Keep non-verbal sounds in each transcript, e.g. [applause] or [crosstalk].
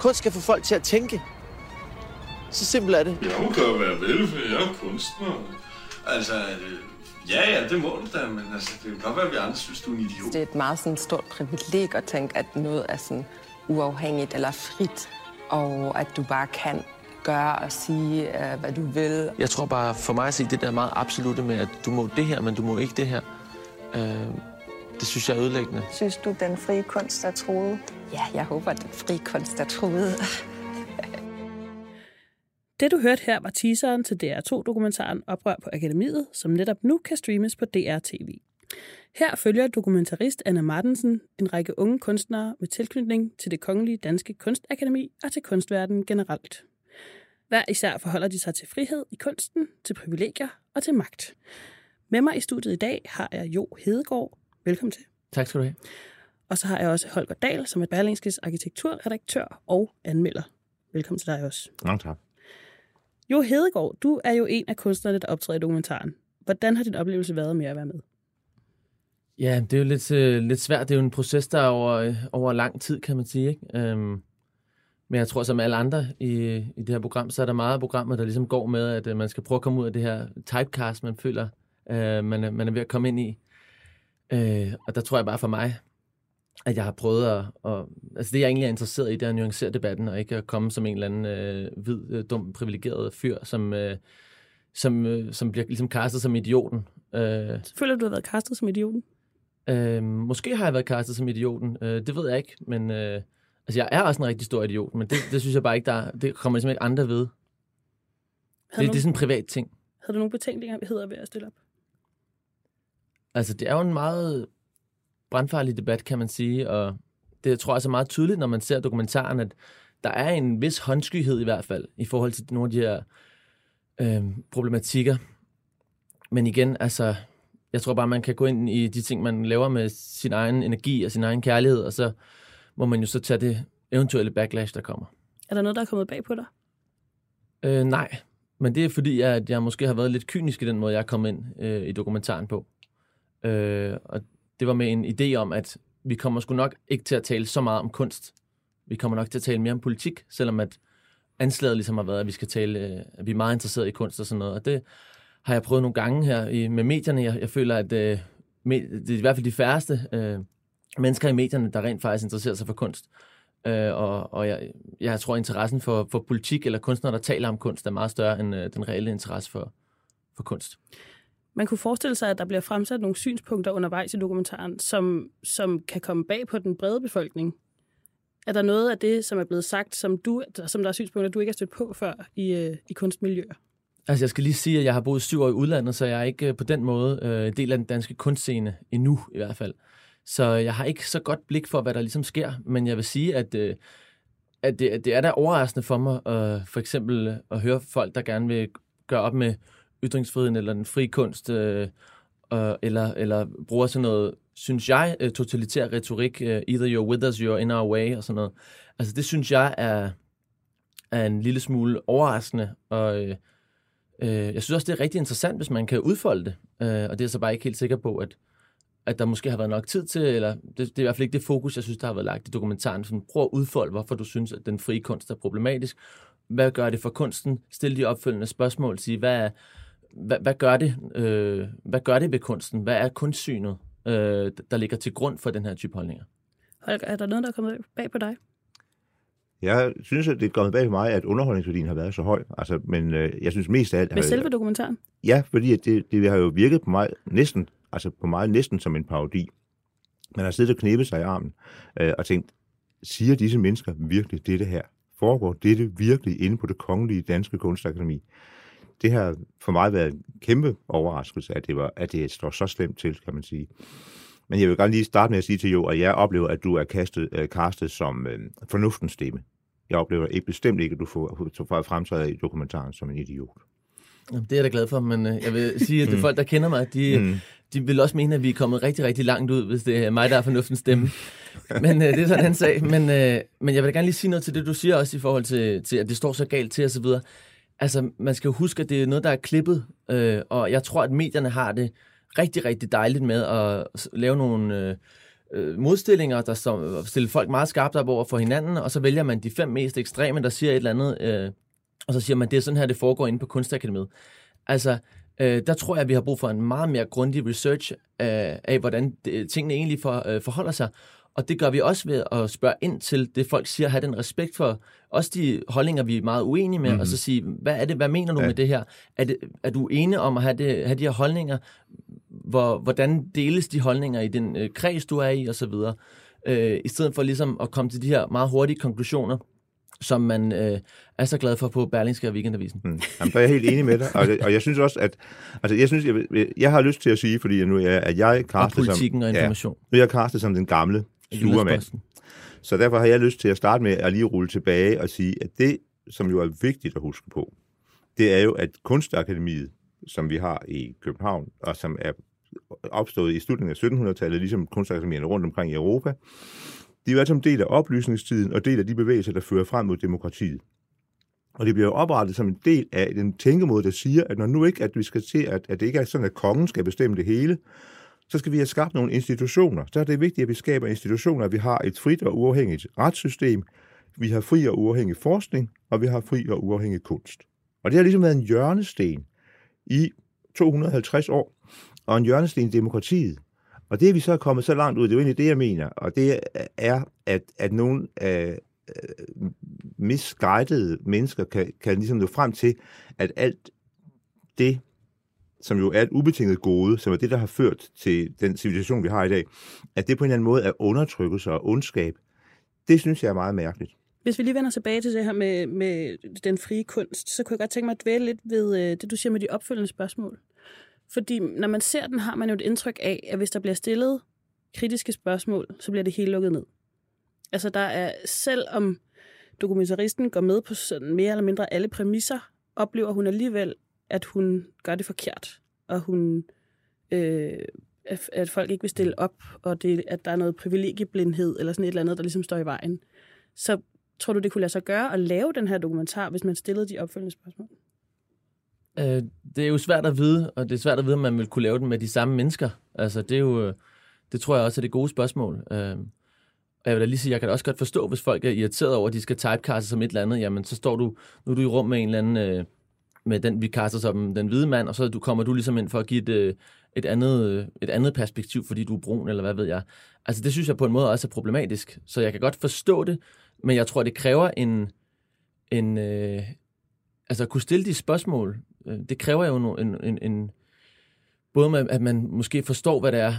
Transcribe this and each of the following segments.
Kunst skal få folk til at tænke. Så simpelt er det. Ja, hun kan jo være vel, for jeg er kunstner. Altså, øh, ja, ja, det må du da, men altså, det kan godt være, at vi andre synes, du er en idiot. Det er et meget sådan, stort privileg at tænke, at noget er sådan uafhængigt eller frit, og at du bare kan gøre og sige, uh, hvad du vil. Jeg tror bare, for mig at se, det der meget absolute med, at du må det her, men du må ikke det her, øh, det synes jeg er ødelæggende. Synes du, den frie kunst er troet? Ja, jeg håber, at den frie kunst er truet. [laughs] Det du hørte her var teaseren til DR2-dokumentaren Oprør på Akademiet, som netop nu kan streames på DR-TV. Her følger dokumentarist Anna Martensen en række unge kunstnere med tilknytning til det kongelige danske kunstakademi og til kunstverdenen generelt. Hver især forholder de sig til frihed i kunsten, til privilegier og til magt. Med mig i studiet i dag har jeg Jo Hedegaard. Velkommen til. Tak skal du have. Og så har jeg også Holger Dahl, som er Berlingskes arkitekturredaktør og anmelder. Velkommen til dig også. Mange tak. Jo Hedegaard, du er jo en af kunstnerne, der optræder i dokumentaren. Hvordan har din oplevelse været med at være med? Ja, det er jo lidt, øh, lidt svært. Det er jo en proces, der er over, øh, over lang tid, kan man sige. Ikke? Øhm, men jeg tror, som alle andre i, i det her program, så er der meget af programmet, der ligesom går med, at øh, man skal prøve at komme ud af det her typecast, man føler, øh, man, er, man er ved at komme ind i. Øh, og der tror jeg bare for mig, at jeg har prøvet at, at... Altså det, jeg egentlig er interesseret i, det er at nuancere debatten, og ikke at komme som en eller anden øh, hvid, øh, dum, privilegeret fyr, som, øh, som, øh, som bliver ligesom castet som idioten. Øh, Føler du, du har været castet som idioten? øh, måske har jeg været castet som idioten, øh, det ved jeg ikke, men... Øh, altså jeg er også en rigtig stor idiot, men det, det synes jeg bare ikke, der det kommer ligesom ikke andre ved. Det, Havde det er sådan en privat ting. Havde du nogle betænkeligheder hedder ved at stille op? Altså, det er jo en meget brandfarlig debat, kan man sige, og det tror jeg er meget tydeligt, når man ser dokumentaren, at der er en vis håndskyhed i hvert fald, i forhold til nogle af de her øh, problematikker. Men igen, altså, jeg tror bare, man kan gå ind i de ting, man laver med sin egen energi og sin egen kærlighed, og så må man jo så tage det eventuelle backlash, der kommer. Er der noget, der er kommet bag på dig? Øh, nej, men det er fordi, at jeg måske har været lidt kynisk i den måde, jeg kommet ind øh, i dokumentaren på. Øh, og det var med en idé om, at vi kommer sgu nok ikke til at tale så meget om kunst. Vi kommer nok til at tale mere om politik, selvom at anslaget ligesom har været, at vi skal tale, øh, at vi er meget interesseret i kunst og sådan noget. Og det har jeg prøvet nogle gange her i, med medierne. Jeg, jeg føler, at øh, med, det er i hvert fald de færreste øh, mennesker i medierne, der rent faktisk interesserer sig for kunst. Øh, og og jeg, jeg tror, at interessen for, for politik eller kunstnere, der taler om kunst, er meget større end øh, den reelle interesse for, for kunst. Man kunne forestille sig, at der bliver fremsat nogle synspunkter undervejs i dokumentaren, som, som kan komme bag på den brede befolkning. Er der noget af det, som er blevet sagt, som, du, som der er synspunkter, du ikke har stødt på før i, øh, i kunstmiljøer? Altså, jeg skal lige sige, at jeg har boet syv år i udlandet, så jeg er ikke øh, på den måde øh, del af den danske kunstscene endnu, i hvert fald. Så jeg har ikke så godt blik for, hvad der ligesom sker, men jeg vil sige, at, øh, at det, det er da overraskende for mig, øh, for eksempel at høre folk, der gerne vil gøre op med ytringsfriheden eller den frie kunst, øh, øh, eller, eller bruger sådan noget, synes jeg, øh, totalitær retorik, øh, either you're with us, you're in our way, og sådan noget. Altså, det synes jeg er, er en lille smule overraskende, og øh, øh, jeg synes også, det er rigtig interessant, hvis man kan udfolde det, øh, og det er jeg så bare ikke helt sikker på, at, at der måske har været nok tid til, eller det, det er i hvert fald ikke det fokus, jeg synes, der har været lagt i dokumentaren. Sådan, prøv at udfolde, hvorfor du synes, at den frie kunst er problematisk. Hvad gør det for kunsten? Stil de opfølgende spørgsmål. Sige, hvad, er, hvad, hvad, gør det, øh, hvad gør det ved kunsten? Hvad er kunstsynet, øh, der ligger til grund for den her type holdninger? Holger, er der noget, der er kommet bag på dig? Jeg synes, at det er kommet bag på mig, at underholdningsværdien har været så høj. Altså, men øh, jeg synes mest af alt... Med selve dokumentaren? Ja, fordi at det, det har jo virket på mig næsten, altså på mig næsten som en parodi. Man har siddet og knæbet sig i armen øh, og tænkt, siger disse mennesker virkelig dette her? Foregår dette virkelig inde på det kongelige danske kunstakademi? Det har for mig været en kæmpe overraskelse, at det, var, at det står så slemt til, kan man sige. Men jeg vil gerne lige starte med at sige til Jo, at jeg oplever, at du er kastet, øh, kastet som øh, fornuftens stemme. Jeg oplever ikke bestemt ikke, at du får, fremtræder i dokumentaren som en idiot. Jamen, Det er jeg da glad for, men øh, jeg vil sige, at det er [laughs] folk, der kender mig, de, Mm. de vil også mene, at vi er kommet rigtig, rigtig langt ud, hvis det er mig, der er fornuftens stemme. [laughs] Men øh, det er sådan en sag. Men, øh, men jeg vil da gerne lige sige noget til det, du siger også i forhold til, til at det står så galt til osv. Altså, man skal jo huske, at det er noget, der er klippet, øh, og jeg tror, at medierne har det rigtig, rigtig dejligt med at lave nogle øh, øh modstillinger, der står, stiller folk meget skarpt op over for hinanden, og så vælger man de fem mest ekstreme, der siger et eller andet, øh, og så siger man, det er sådan her, det foregår inde på Kunstakademiet. Altså, øh, der tror jeg, at vi har brug for en meget mere grundig research øh, af, hvordan det, tingene egentlig for, øh, forholder sig. Og det gør vi også ved at spørge ind til det, folk siger, have den respekt for også de holdninger, vi er meget uenige med, mm-hmm. og så sige, hvad er det, hvad mener du Ja. ja. med det her? Er, det, er du enig om at have, det, have de her holdninger? Hvor, hvordan deles de holdninger i den øh, kreds, du er i, og så videre? Øh, I stedet for ligesom at komme til de her meget hurtige konklusioner, som man øh, er så glad for på Berlingske og Weekendavisen. Mm. Jamen, der er jeg helt enig med dig, og, og jeg synes også, at altså, jeg, synes, jeg, jeg har lyst til at sige, fordi nu er, at jeg er Og castet som, politikken og information. nu er jeg castet som den gamle sure mand. Jyllandsposten. Så derfor har jeg lyst til at starte med at lige rulle tilbage og sige, at det, som jo er vigtigt at huske på, det er jo, at Kunstakademiet, som vi har i København, og som er opstået i slutningen af 1700-tallet, ligesom kunstakademierne rundt omkring i Europa, de er jo altså en del af oplysningstiden og del af de bevægelser, der fører frem mod demokratiet. Og det bliver jo oprettet som en del af den tænkemåde, der siger, at når nu ikke, at vi skal se, at, at det ikke er sådan, at kongen skal bestemme det hele, så skal vi have skabt nogle institutioner. Så er det vigtigt, at vi skaber institutioner, at vi har et frit og uafhængigt retssystem, vi har fri og uafhængig forskning, og vi har fri og uafhængig kunst. Og det har ligesom været en hjørnesten i 250 år, og en hjørnesten i demokratiet. Og det er vi så kommet så langt ud, det er jo egentlig det, jeg mener, og det er, at, at nogle øh, øh misguidede mennesker kan, kan ligesom nå frem til, at alt det, som jo er et ubetinget gode, som er det, der har ført til den civilisation, vi har i dag, at det på en eller anden måde er undertrykkelse og ondskab, det synes jeg er meget mærkeligt. Hvis vi lige vender tilbage til det her med, med den frie kunst, så kunne jeg godt tænke mig at dvæle lidt ved øh, det, du siger med de opfølgende spørgsmål. Fordi når man ser den, har man jo et indtryk af, at hvis der bliver stillet kritiske spørgsmål, så bliver det helt lukket ned. Altså der er, selv om dokumentaristen går med på sådan mere eller mindre alle præmisser, oplever hun alligevel, at hun gør det forkert, og hun, øh, at, at folk ikke vil stille op, og det, at der er noget privilegieblindhed, eller sådan et eller andet, der ligesom står i vejen. Så tror du, det kunne lade sig gøre at lave den her dokumentar, hvis man stillede de opfølgende spørgsmål? Øh, det er jo svært at vide, og det er svært at vide, om man vil kunne lave den med de samme mennesker. Altså, det er jo, øh, det tror jeg også er det gode spørgsmål. Øh, og jeg vil da lige sige, jeg kan da også godt forstå, hvis folk er irriteret over, at de skal typecaste som et eller andet, jamen så står du, nu er du i rum med en eller anden, øh, med den vi kaster som den hvide mand, og så du, kommer du ligesom ind for at give et, øh, et, andet, øh, et andet perspektiv, fordi du er brun, eller hvad ved jeg. Altså det synes jeg på en måde også er problematisk. Så jeg kan godt forstå det, men jeg tror, det kræver en, en øh, altså at kunne stille de spørgsmål, øh, det kræver jo en, en, en både med, at man måske forstår, hvad det er,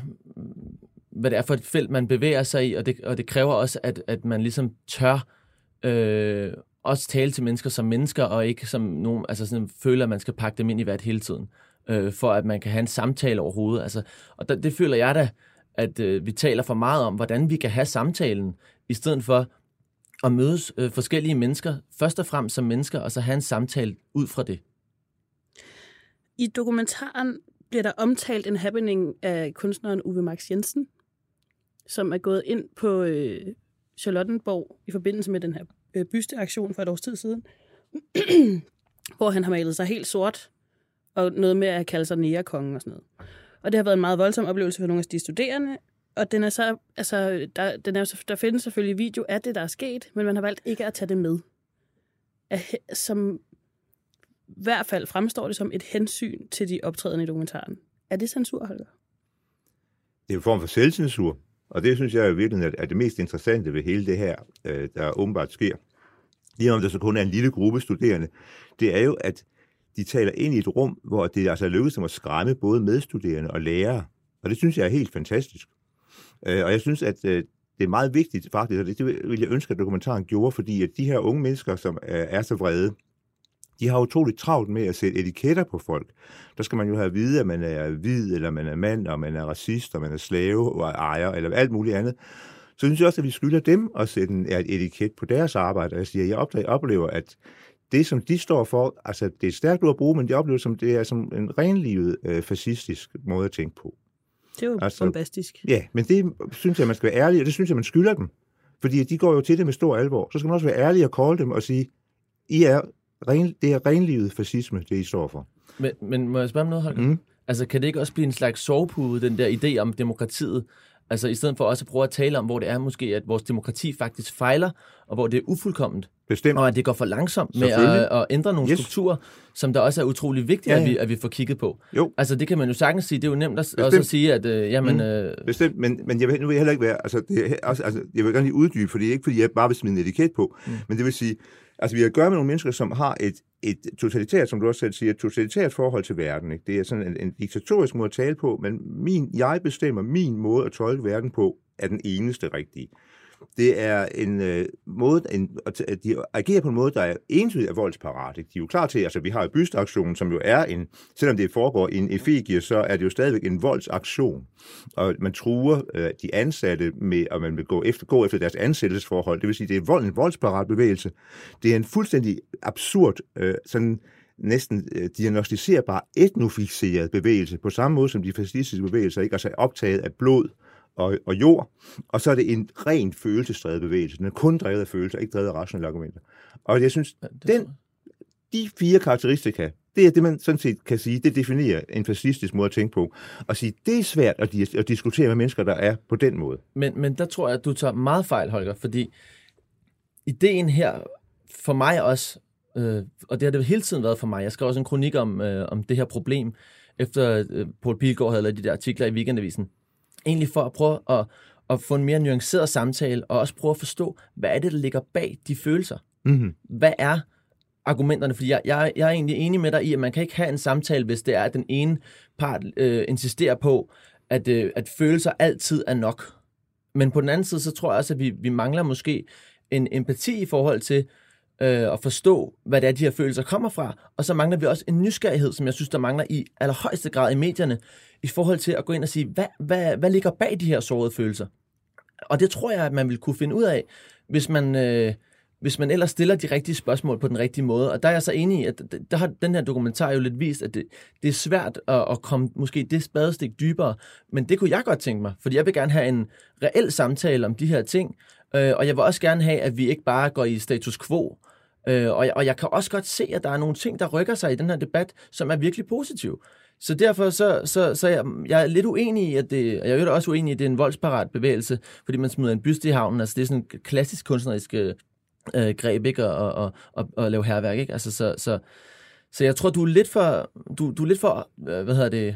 hvad det er for et felt, man bevæger sig i, og det, og det kræver også, at, at man ligesom tør øh, også tale til mennesker som mennesker, og ikke som nogen, altså sådan føler, at man skal pakke dem ind i hvert hele tiden, øh, for at man kan have en samtale overhovedet. Altså, og der, det føler jeg da, at øh, vi taler for meget om, hvordan vi kan have samtalen, i stedet for at mødes øh, forskellige mennesker, først og fremmest som mennesker, og så have en samtale ud fra det. I dokumentaren bliver der omtalt en happening af kunstneren Uwe Max Jensen, som er gået ind på øh, Charlottenborg i forbindelse med den her øh, bysteaktion for et års tid siden, [clears throat] hvor han har malet sig helt sort, og noget med at kalde sig nærekongen og sådan noget. Og det har været en meget voldsom oplevelse for nogle af de studerende, og den er så, altså, der, den er, så- der findes selvfølgelig video af det, der er sket, men man har valgt ikke at tage det med. Som i hvert fald fremstår det som et hensyn til de optrædende i dokumentaren. Er det censur, Holger? Det er en form for selvcensur, og det synes jeg jo virkelig er- det mest interessante ved hele det her, øh, der åbenbart sker. Lige om der så kun er en lille gruppe studerende, det er jo, at de taler ind i et rum, hvor det altså er lykkedes dem at skræmme både medstuderende og lærere. Og det synes jeg er helt fantastisk. Øh, og jeg synes, at øh, det er meget vigtigt faktisk, og det vil jeg ønske, at dokumentaren gjorde, fordi at de her unge mennesker, som er så vrede, de har utroligt travlt med at sætte etiketter på folk. Der skal man jo have at vide, at man er hvid, eller man er mand, og man er racist, og man er slave og ejer, eller alt muligt andet. Så synes jeg også, at vi skylder dem at sætte en et etiket på deres arbejde. Jeg siger, jeg oplever, at det, som de står for, altså det er et stærkt ord at bruge, men de oplever som, det er som en renlivet øh, fascistisk måde at tænke på. Det er jo altså, bombastisk. Ja, men det synes jeg, man skal være ærlig, og det synes jeg, man skylder dem. Fordi de går jo til det med stor alvor. Så skal man også være ærlig og kolde dem og sige, I er ren, det er renlivet fascisme, det I står for. Men, men må jeg spørge om noget, Holger? Mm. Altså, kan det ikke også blive en slags sovepude, den der idé om demokratiet? Altså, i stedet for også at prøve at tale om, hvor det er måske, at vores demokrati faktisk fejler, og hvor det er ufuldkomment. Bestemt. Og at det går for langsomt med at, at ændre nogle yes. strukturer, som der også er utrolig vigtigt, ja, ja. At, vi, at vi får kigget på. Jo. Altså, det kan man jo sagtens sige. Det er jo nemt at, også at sige, at øh, jamen... Mm. Øh... Bestemt, men, men jeg vil, nu vil jeg heller ikke være... Altså, det er, også, altså, jeg vil gerne lige uddybe, for det er ikke, fordi jeg bare vil smide en etiket på, mm. men det vil sige, Altså, vi har at gøre med nogle mennesker, som har et, et totalitært, som du også selv siger, et totalitært forhold til verden. Ikke? Det er sådan en, en diktatorisk måde at tale på, men min, jeg bestemmer min måde at tolke verden på, er den eneste rigtige. Det er en øh, måde, en, at de agerer på en måde, der er entydigt er voldsparat. Ikke? De er jo klar til, altså vi har jo bystaktionen, som jo er en, selvom det foregår i en effigie, så er det jo stadigvæk en voldsaktion. Og man truer øh, de ansatte med, at man vil gå efter, gå efter deres ansættelsesforhold. Det vil sige, det er vold, en voldsparat bevægelse. Det er en fuldstændig absurd, øh, sådan næsten øh, diagnostiserbar etnofixeret bevægelse, på samme måde som de fascistiske bevægelser ikke altså er optaget af blod, og, og jord, og så er det en ren følelsesdrevet bevægelse. Den er kun drevet af følelser, ikke drevet af rationelle argumenter. Og jeg synes, ja, den, de fire karakteristika, det er det, man sådan set kan sige, det definerer en fascistisk måde at tænke på. Og sige, det er svært at, dis- at diskutere med mennesker, der er på den måde. Men, men der tror jeg, at du tager meget fejl, Holger, fordi ideen her, for mig også, øh, og det har det hele tiden været for mig, jeg skrev også en kronik om, øh, om det her problem, efter øh, Paul Pilgaard havde lavet de der artikler i Weekendavisen, egentlig for at prøve at, at få en mere nuanceret samtale, og også prøve at forstå, hvad er det, der ligger bag de følelser? Mm-hmm. Hvad er argumenterne? Fordi jeg, jeg, jeg er egentlig enig med dig i, at man kan ikke have en samtale, hvis det er, at den ene part øh, insisterer på, at, øh, at følelser altid er nok. Men på den anden side, så tror jeg også, at vi, vi mangler måske en empati i forhold til øh, og forstå, hvad det er, de her følelser kommer fra. Og så mangler vi også en nysgerrighed, som jeg synes, der mangler i allerhøjeste grad i medierne, i forhold til at gå ind og sige, hvad, hvad, hvad ligger bag de her sårede følelser? Og det tror jeg, at man vil kunne finde ud af, hvis man, øh, hvis man ellers stiller de rigtige spørgsmål på den rigtige måde. Og der er jeg så enig i, at der har den her dokumentar jo lidt vist, at det, det er svært at, at komme måske det spadestik dybere. Men det kunne jeg godt tænke mig, fordi jeg vil gerne have en reel samtale om de her ting. Øh, og jeg vil også gerne have, at vi ikke bare går i status quo, Øh, og, jeg, og jeg kan også godt se, at der er nogle ting, der rykker sig i den her debat, som er virkelig positive. Så derfor så, så, så jeg, jeg er lidt uenig i, at det, og jeg er jo også uenig i, at det er en voldsparat bevægelse, fordi man smider en byste i havnen. Altså det er sådan en klassisk kunstnerisk øh, greb, ikke? Og, og, og, og lave herværk, ikke? Altså så, så, så jeg tror, du er lidt for, du, du er lidt for øh, hvad hedder det,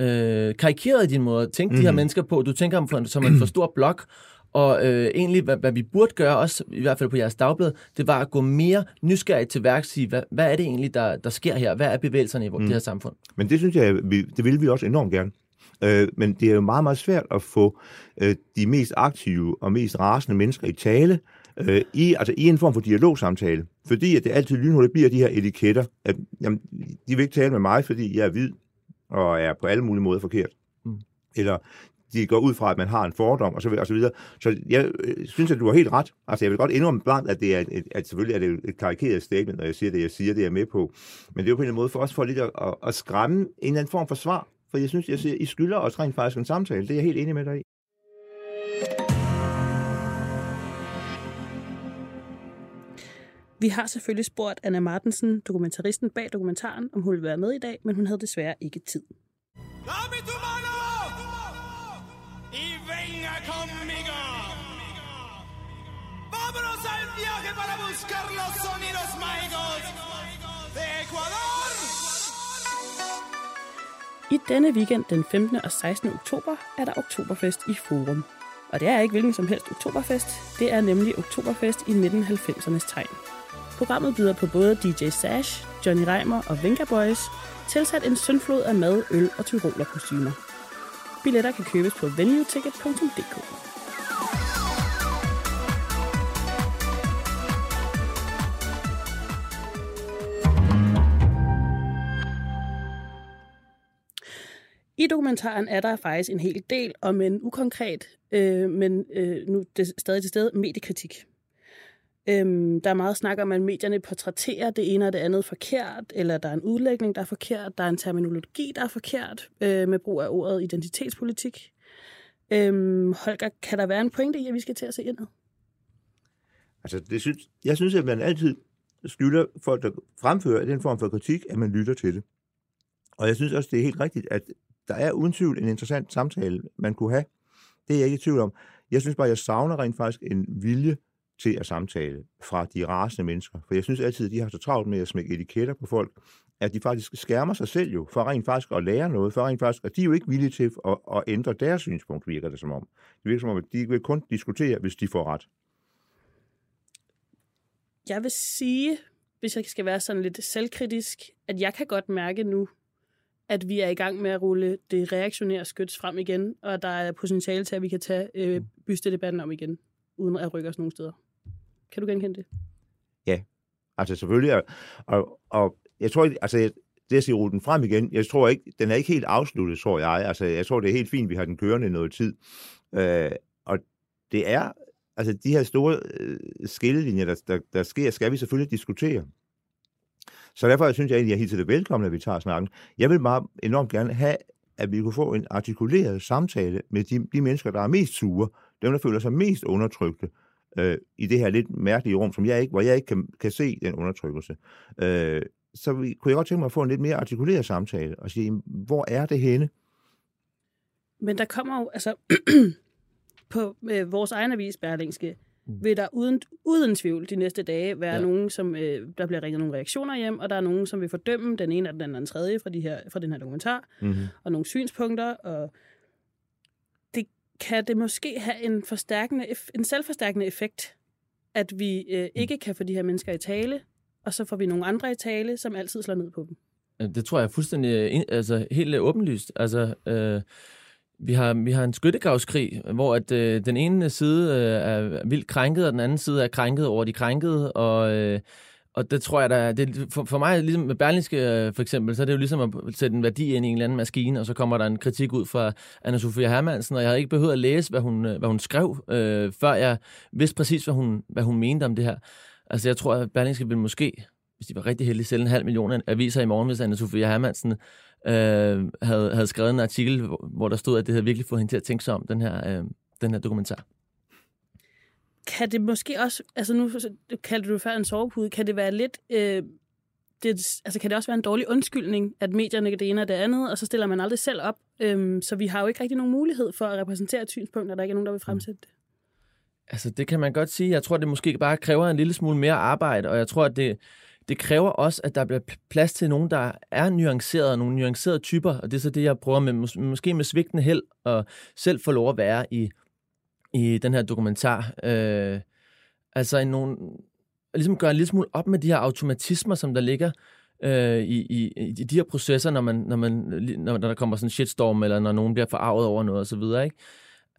øh, karikeret i din måde at tænke mm. de her mhm. mennesker på. Du tænker dem som en for stor blok, og øh, egentlig, hvad, hvad vi burde gøre, også i hvert fald på jeres dagblad, det var at gå mere nysgerrigt til værks i, hvad, hvad er det egentlig, der, der sker her? Hvad er bevægelserne i mm. det her samfund? Men det synes jeg, vi, det vil vi også enormt gerne. Øh, men det er jo meget, meget svært at få øh, de mest aktive og mest rasende mennesker i tale, øh, i, altså i en form for dialogsamtale. Fordi at det altid lynhurtigt bliver de her etiketter. At, jamen, de vil ikke tale med mig, fordi jeg er hvid og er på alle mulige måder forkert. Mm. Eller de går ud fra, at man har en fordom, og så, og så videre. Så jeg øh, synes, at du har helt ret. Altså, jeg vil godt indrømme blankt, at det er et, at selvfølgelig er det et karikeret statement, når jeg siger det, jeg siger, det er med på. Men det er jo på en eller anden måde for os for lidt at, at, at skræmme en eller anden form for svar. For jeg synes, jeg siger, I skylder os rent faktisk en samtale. Det er jeg helt enig med dig i. Vi har selvfølgelig spurgt Anna Martensen, dokumentaristen bag dokumentaren, om hun ville være med i dag, men hun havde desværre ikke tid. Vámonos viaje para buscar los sonidos mágicos de Ecuador. I denne weekend den 15. og 16. oktober er der Oktoberfest i Forum. Og det er ikke hvilken som helst Oktoberfest, det er nemlig Oktoberfest i 1990'ernes tegn. Programmet byder på både DJ Sash, Johnny Reimer og Venga Boys, tilsat en søndflod af mad, øl og tyroler kostymer. Billetter kan købes på venueticket.dk. I dokumentaren er der faktisk en hel del om en ukonkret, øh, men øh, nu det er stadig til stede, mediekritik. Øhm, der er meget snak om, at medierne portrætterer det ene og det andet forkert, eller der er en udlægning, der er forkert, der er en terminologi, der er forkert, øh, med brug af ordet identitetspolitik. Øhm, Holger, kan der være en pointe i, at vi skal til at se indad? Altså, det synes, jeg synes, at man altid skylder folk, der fremfører den form for kritik, at man lytter til det. Og jeg synes også, det er helt rigtigt, at der er uden tvivl en interessant samtale, man kunne have. Det er jeg ikke i tvivl om. Jeg synes bare, jeg savner rent faktisk en vilje til at samtale fra de rasende mennesker. For jeg synes altid, at de har så travlt med at smække etiketter på folk, at de faktisk skærmer sig selv jo, for rent faktisk at lære noget, for rent faktisk, at de er jo ikke villige til at, at ændre deres synspunkt, virker det som om. Det virker som om, at de vil kun diskutere, hvis de får ret. Jeg vil sige, hvis jeg skal være sådan lidt selvkritisk, at jeg kan godt mærke nu, at vi er i gang med at rulle det reaktionære skyts frem igen, og der er potentiale til, at vi kan tage øh, bystedebatten om igen, uden at rykke os nogen steder. Kan du genkende det? Ja, altså selvfølgelig. Og, og, og jeg tror, altså det at sige rulle den frem igen, jeg tror ikke, den er ikke helt afsluttet, tror jeg. Altså jeg tror, det er helt fint, vi har den kørende i noget tid. Øh, og det er, altså de her store øh, skillelinjer, der, der, der sker, skal vi selvfølgelig diskutere. Så derfor synes jeg egentlig, at jeg hilser det velkommen, at vi tager snakken. Jeg vil meget enormt gerne have, at vi kunne få en artikuleret samtale med de, de mennesker, der er mest sure, dem, der føler sig mest undertrykte, øh, i det her lidt mærkelige rum, som jeg ikke, hvor jeg ikke kan, kan se den undertrykkelse. Øh, så vi, kunne jeg godt tænke mig at få en lidt mere artikuleret samtale, og sige, hvor er det henne? Men der kommer jo, altså, [clears throat] på øh, vores egen avis, Berlingske vil der uden, uden tvivl de næste dage være ja. nogen, som øh, der bliver ringet nogle reaktioner hjem, og der er nogen, som vil fordømme den ene og den anden og den tredje fra, de her, fra den her dokumentar, mm-hmm. og nogle synspunkter, og det kan det måske have en, forstærkende, en selvforstærkende effekt, at vi øh, ikke kan få de her mennesker i tale, og så får vi nogle andre i tale, som altid slår ned på dem. Det tror jeg er fuldstændig, altså helt åbenlyst. Altså, øh, vi har, vi har en skyttegravskrig, hvor at, øh, den ene side øh, er vildt krænket, og den anden side er krænket over de krænkede, og, øh, og det tror jeg, der, det, for, for mig, ligesom med Berlingske øh, for eksempel, så er det jo ligesom at sætte en værdi ind i en eller anden maskine, og så kommer der en kritik ud fra Anna-Sophia Hermansen, og jeg havde ikke behøvet at læse, hvad hun, øh, hvad hun skrev, øh, før jeg vidste præcis, hvad hun, hvad hun mente om det her. Altså jeg tror, at Berlingske vil måske, hvis de var rigtig heldige, sælge en halv million aviser i morgen, hvis Anna-Sophia Hermansen øh, havde, havde skrevet en artikel, hvor der stod, at det havde virkelig fået hende til at tænke sig om, den her, øh, den her dokumentar. Kan det måske også, altså nu kaldte du før en sovepude, kan det være lidt, øh, det, altså kan det også være en dårlig undskyldning, at medierne det ene og det andet, og så stiller man aldrig selv op, øh, så vi har jo ikke rigtig nogen mulighed for at repræsentere et synspunkt, når der ikke er nogen, der vil fremsætte det. Altså det kan man godt sige. Jeg tror, det måske bare kræver en lille smule mere arbejde, og jeg tror, at det, det kræver også, at der bliver plads til nogen, der er nuancerede, nogle nuancerede typer, og det er så det, jeg prøver med, mås- måske med svigtende held, og selv få lov at være i, i den her dokumentar. Øh, altså en nogle, ligesom gøre en lille smule op med de her automatismer, som der ligger øh, i, i, i de her processer, når, man, når, man, når, der kommer sådan en shitstorm, eller når nogen bliver forarvet over noget osv., ikke?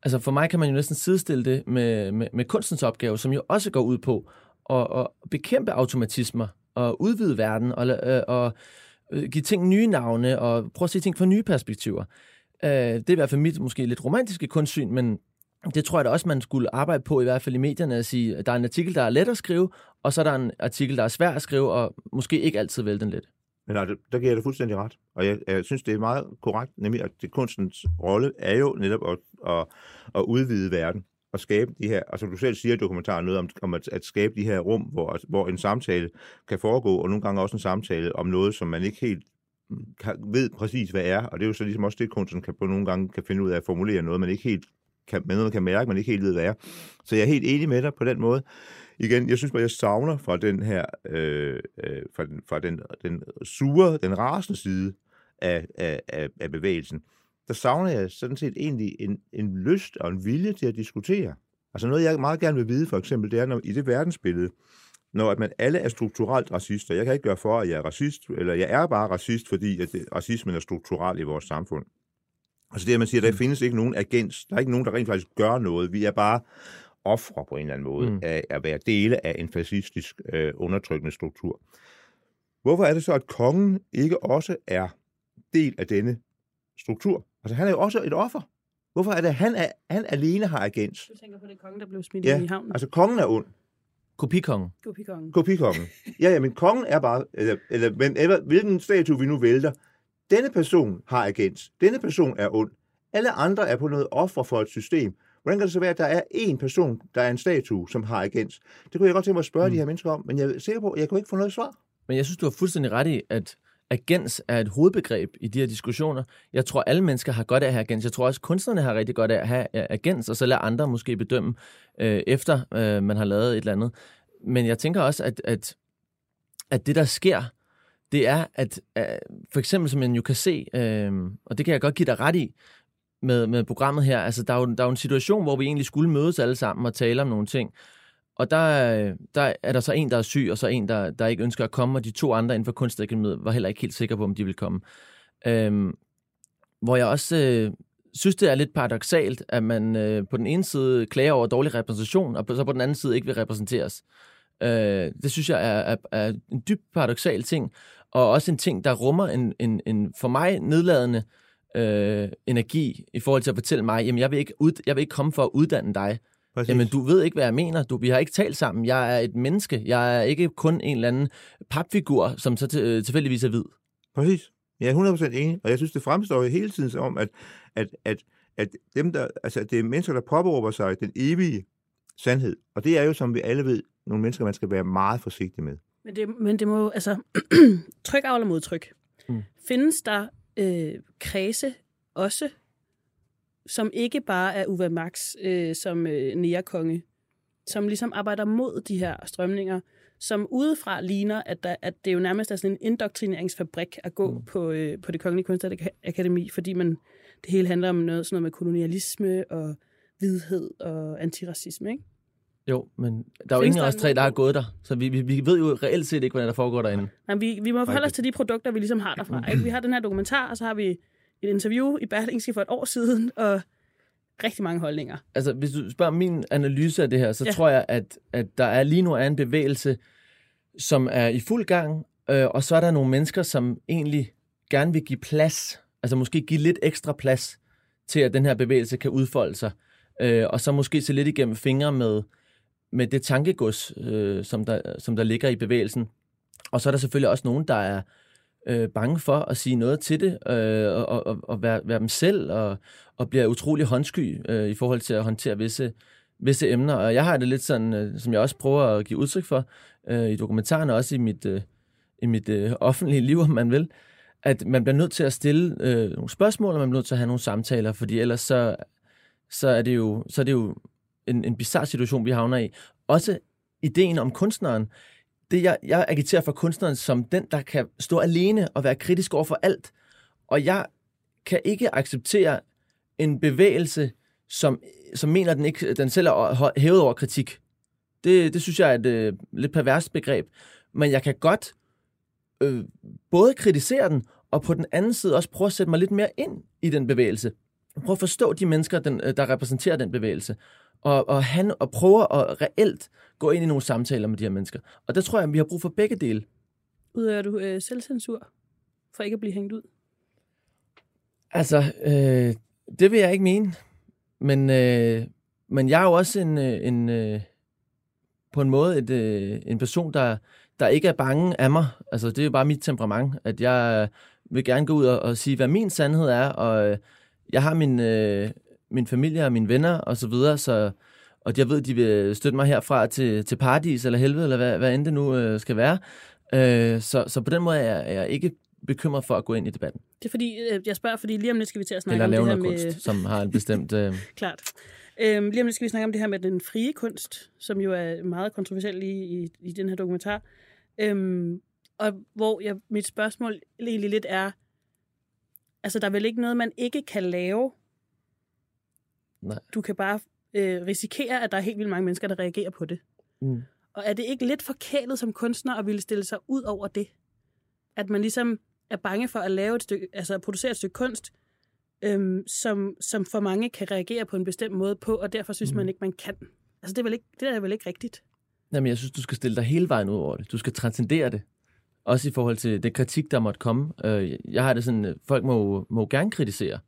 Altså for mig kan man jo næsten sidestille det med, med, med kunstens opgave, som jo også går ud på at, at bekæmpe automatismer at udvide verden og, øh, og øh, give ting nye navne og prøve at se ting fra nye perspektiver. Øh, det er i hvert fald mit måske lidt romantiske kunstsyn, men det tror jeg da også, man skulle arbejde på, i hvert fald i medierne, at sige, at der er en artikel, der er let at skrive, og så er der en artikel, der er svær at skrive, og måske ikke altid vælge den lidt. Men nej, der giver jeg dig fuldstændig ret. Og jeg, jeg synes, det er meget korrekt, nemlig at det kunstens rolle er jo netop at, at, at udvide verden at skabe de her, og som du selv siger i dokumentaren, noget om, om at, at skabe de her rum, hvor, hvor en samtale kan foregå, og nogle gange også en samtale om noget, som man ikke helt mm, kan, ved præcis, hvad er, og det er jo så ligesom også det, kunsten kan på nogle gange kan finde ud af at formulere noget, man ikke helt kan, med noget, man kan mærke, man ikke helt ved, hvad er. Så jeg er helt enig med dig på den måde. Igen, jeg synes bare, jeg savner fra den her, øh, øh, fra, den, fra den, den sure, den rasende side af, af, af, af bevægelsen, der savner jeg sådan set egentlig en, en lyst og en vilje til at diskutere. Altså noget, jeg meget gerne vil vide, for eksempel, det er, når, i det verdensbillede, når at man alle er strukturelt racister. Jeg kan ikke gøre for, at jeg er racist, eller jeg er bare racist, fordi at det, racismen er strukturel i vores samfund. Altså det, at man siger, at der mm. findes ikke nogen agens, der er ikke nogen, der rent faktisk gør noget. Vi er bare ofre på en eller anden måde mm. af at være dele af en fascistisk øh, undertrykkende struktur. Hvorfor er det så, at kongen ikke også er del af denne struktur? Altså, han er jo også et offer. Hvorfor er det, at han, er, han alene har agens? Du tænker på det konge, der blev smidt Ja, i havnen. altså kongen er ond. Kopikongen. Kopikongen. Kopikongen. Ja, ja, men kongen er bare, eller, eller, men, eller hvilken statue vi nu vælter, denne person har agens. Denne person er ond. Alle andre er på noget offer for et system. Hvordan kan det så være, at der er én person, der er en statue, som har agens? Det kunne jeg godt tænke mig at spørge mm. de her mennesker om, men jeg er sikker på, at jeg kunne ikke få noget svar. Men jeg synes, du har fuldstændig ret i, at agens er et hovedbegreb i de her diskussioner. Jeg tror, alle mennesker har godt af at have agens. Jeg tror også, kunstnerne har rigtig godt af at have øh, agens, og så lade andre måske bedømme, øh, efter øh, man har lavet et eller andet. Men jeg tænker også, at, at, at det, der sker, det er, at øh, for eksempel, som man jo kan se, øh, og det kan jeg godt give dig ret i, med, med programmet her, altså der er, jo, der er jo en situation, hvor vi egentlig skulle mødes alle sammen og tale om nogle ting, og der, der er der så en, der er syg, og så en, der, der ikke ønsker at komme, og de to andre inden for kunstakademiet var heller ikke helt sikre på, om de ville komme. Øhm, hvor jeg også øh, synes, det er lidt paradoxalt, at man øh, på den ene side klager over dårlig repræsentation, og så på den anden side ikke vil repræsenteres. Øh, det synes jeg er, er, er en dybt paradoxal ting, og også en ting, der rummer en, en, en for mig nedladende øh, energi i forhold til at fortælle mig, jamen jeg vil ikke, ud, jeg vil ikke komme for at uddanne dig. Præcis. Jamen du ved ikke, hvad jeg mener. Du, vi har ikke talt sammen. Jeg er et menneske. Jeg er ikke kun en eller anden papfigur, som så til, tilfældigvis er hvid. Præcis. Jeg er 100% enig, og jeg synes, det fremstår hele tiden som om, at, at, at, at dem, der, altså, det er mennesker, der påberåber sig den evige sandhed. Og det er jo, som vi alle ved, nogle mennesker, man skal være meget forsigtig med. Men det, men det må altså... [clears throat] tryk avler modtryk. Mm. Findes der øh, kredse også, som ikke bare er Uwe Max øh, som øh, nærkonge, som ligesom arbejder mod de her strømninger, som udefra ligner, at, der, at det jo nærmest er sådan en indoktrineringsfabrik at gå mm. på, øh, på det kongelige kunstakademi, fordi man, det hele handler om noget, sådan noget med kolonialisme og hvidhed og antiracisme, ikke? Jo, men der er jo ingen af os tre, der har gået der. Så vi, vi, vi ved jo reelt set ikke, hvordan der foregår derinde. Nej, vi, vi må forholde os til de produkter, vi ligesom har derfra. Ikke? Vi har den her dokumentar, og så har vi et interview i Berlingske for et år siden, og rigtig mange holdninger. Altså, hvis du spørger min analyse af det her, så Ja. tror jeg, at, at der er lige nu er en bevægelse, som er i fuld gang, øh, og så er der nogle mennesker, som egentlig gerne vil give plads, altså måske give lidt ekstra plads til, at den her bevægelse kan udfolde sig, øh, og så måske se lidt igennem fingre med, med det tankegods, øh, som, der, som der ligger i bevægelsen. Og så er der selvfølgelig også nogen, der er øh, bange for at sige noget til det, øh, og, og, og være, være dem selv, og, og bliver utrolig håndsky øh, i forhold til at håndtere visse, visse emner. Og jeg har det lidt sådan, øh, som jeg også prøver at give udtryk for øh, i dokumentaren, og også i mit, øh, i mit øh, offentlige liv, om man vil, at man bliver nødt til at stille øh, nogle spørgsmål, og man bliver nødt til at have nogle samtaler, fordi ellers så, så er det jo, så er det jo en, en bizarre situation, vi havner i. Også ideen om kunstneren. Det, jeg, jeg agiterer for kunstneren som den, der kan stå alene og være kritisk over for alt. Og jeg kan ikke acceptere en bevægelse, som, som mener, at den, ikke, den selv er hævet over kritik. Det, det synes jeg er et øh, lidt perverst begreb. Men jeg kan godt øh, både kritisere den, og på den anden side også prøve at sætte mig lidt mere ind i den bevægelse. Prøve at forstå de mennesker, den, øh, der repræsenterer den bevægelse. Og, og, han, og prøve at reelt gå ind i nogle samtaler med de her mennesker. Og der tror jeg, at vi har brug for begge dele. Udøver du øh, selvcensur for ikke at blive hængt ud? Altså, øh, det vil jeg ikke mene. Men, øh, men jeg er jo også en, øh, en øh, på en måde et, øh, en person, der, der ikke er bange af mig. Altså, det er jo bare mit temperament, at jeg vil gerne gå ud og, og sige, hvad min sandhed er, og øh, jeg har min, øh, min familie og mine venner og så videre, så, og jeg ved, at de vil støtte mig herfra til, til paradis eller helvede, eller hvad, hvad end det nu øh, skal være. Øh, så, så på den måde er jeg, er jeg ikke bekymret for at gå ind i debatten. Det er fordi, øh, jeg spørger, fordi lige om lidt skal vi til at snakke Eller om det her med... kunst, som har en [laughs] bestemt... Øh, Klart. Øhm, lige om lidt skal vi snakke om det her med den frie kunst, som jo er meget kontroversiel i, i, i den her dokumentar. Øhm, og hvor jeg, mit spørgsmål egentlig lidt er, altså der er vel ikke noget, man ikke kan lave? Nej. Du kan bare øh, risikere, at der er helt vildt mange mennesker, der reagerer på det. mm. Og er det ikke lidt forkælet som kunstner at ville stille sig ud over det? At man ligesom er bange for at lave et stykke, altså at producere et stykke kunst, øhm, som, som for mange kan reagere på en bestemt måde på, og derfor synes mm. man ikke, man kan. Altså det er vel ikke, det er vel ikke rigtigt? Jamen, jeg synes, du skal stille dig hele vejen ud over det. Du skal transcendere det. Også i forhold til det kritik, der måtte komme. Øh, Jeg har det sådan, øh, folk må, må gerne kritisere.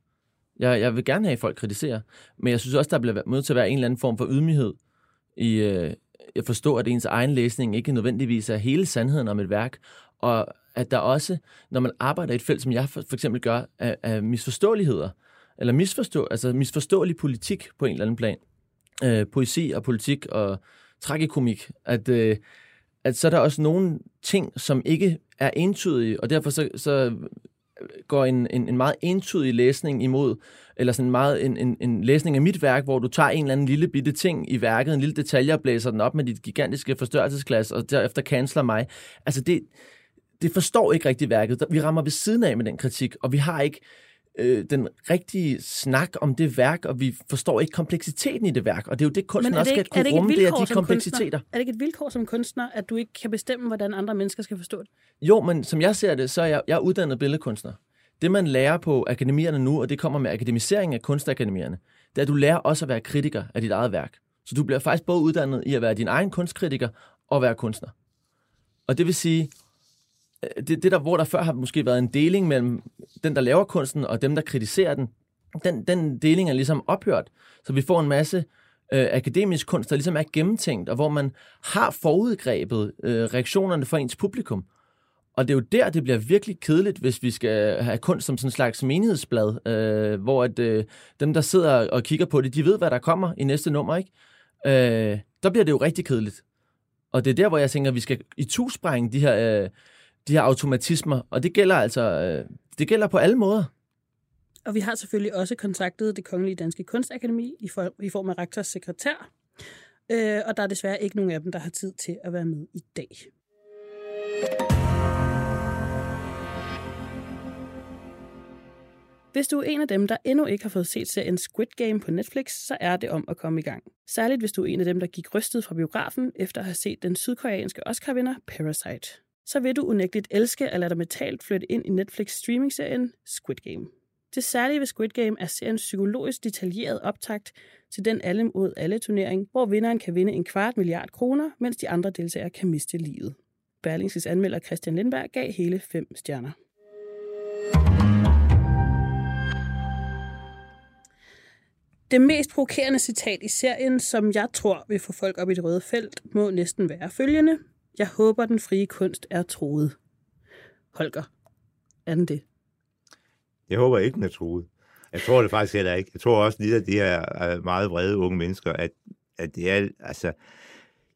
Jeg, jeg vil gerne have, at folk kritiserer. Men jeg synes også, der bliver nødt til at være en eller anden form for ydmyghed i øh, at forstå, at ens egen læsning ikke nødvendigvis er hele sandheden om et værk, og at der også, når man arbejder i et felt, som jeg for, for eksempel gør, af, af misforståeligheder, eller misforstå, altså misforståelig politik på en eller anden plan, øh, poesi og politik og tragikomik, at, øh, at så er der også nogle ting, som ikke er entydige, og derfor så, så går en, en, en meget entydig læsning imod, eller sådan meget en, en, en læsning af mit værk, hvor du tager en eller anden lille bitte ting i værket, en lille detalje og blæser den op med dit gigantiske forstørrelsesglas, og derefter canceler mig. Altså det, det forstår ikke rigtig værket. Vi rammer ved siden af med den kritik, og vi har ikke øh, den rigtige snak om det værk, og vi forstår ikke kompleksiteten i det værk. Og det er jo det, kunsten også skal kunne rumme, det er de kompleksiteter. Kunstner? Er det ikke et vilkår som kunstner, at du ikke kan bestemme, hvordan andre mennesker skal forstå det? Jo, men som jeg ser det, så er jeg, jeg er uddannet billedkunstner. Det, man lærer på akademierne nu, og det kommer med akademisering af kunstakademierne, det er, at du lærer også at være kritiker af dit eget værk. Så du bliver faktisk både uddannet i at være din egen kunstkritiker og være kunstner. Og det vil sige, Øh, det, det der, hvor der før har måske været en deling mellem den, der laver kunsten, og dem, der kritiserer den, den, den deling er ligesom ophørt. Så vi får en masse øh, akademisk kunst, der ligesom er gennemtænkt, og hvor man har forudgrebet øh, reaktionerne fra ens publikum. Og det er jo der, det bliver virkelig kedeligt, hvis vi skal have kunst som sådan en slags menighedsblad, øh, hvor at, øh, dem, der sidder og kigger på det, de ved, hvad der kommer i næste nummer, ikke? Øh, der bliver det jo rigtig kedeligt. Og det er der, hvor jeg tænker, at vi skal i tusprænge de her... Øh, de her automatismer, og det gælder altså øh, det gælder på alle måder. Og vi har selvfølgelig også kontaktet det Kongelige Danske Kunstakademi i, for, i form af rektors sekretær, øh, og der er desværre ikke nogen af dem, der har tid til at være med i dag. Hvis du er en af dem, der endnu ikke har fået set serien Squid Game på Netflix, så er det om at komme i gang. Særligt hvis du er en af dem, der gik rystet fra biografen efter at have set den sydkoreanske Oscar-vinder Parasite så vil du unægteligt elske at lade dig mentalt flytte ind i Netflix streaming-serien Squid Game. Det særlige ved Squid Game er seriens psykologisk detaljeret optakt til den alle mod alle turnering, hvor vinderen kan vinde en kvart milliard kroner, mens de andre deltagere kan miste livet. Berlingses anmelder Christian Lindberg gav hele fem stjerner. Det mest provokerende citat i serien, som jeg tror vil få folk op i det røde felt, må næsten være følgende. Jeg håber, den frie kunst er troet. Holger, er den det? Jeg håber ikke, den er troet. Jeg tror det faktisk heller ikke. Jeg tror også, at de her øh, meget vrede unge mennesker, at, at det er, altså,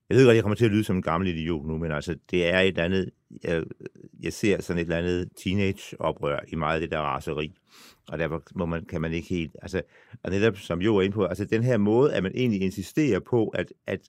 jeg ved godt, jeg kommer til at lyde som en gammel idiot nu, men altså, det er et eller andet, jeg, jeg ser sådan et eller andet teenage-oprør i meget af det der raseri. Og derfor må man, kan man ikke helt, altså, og netop som Jo er inde på, altså den her måde, at man egentlig insisterer på, at, at,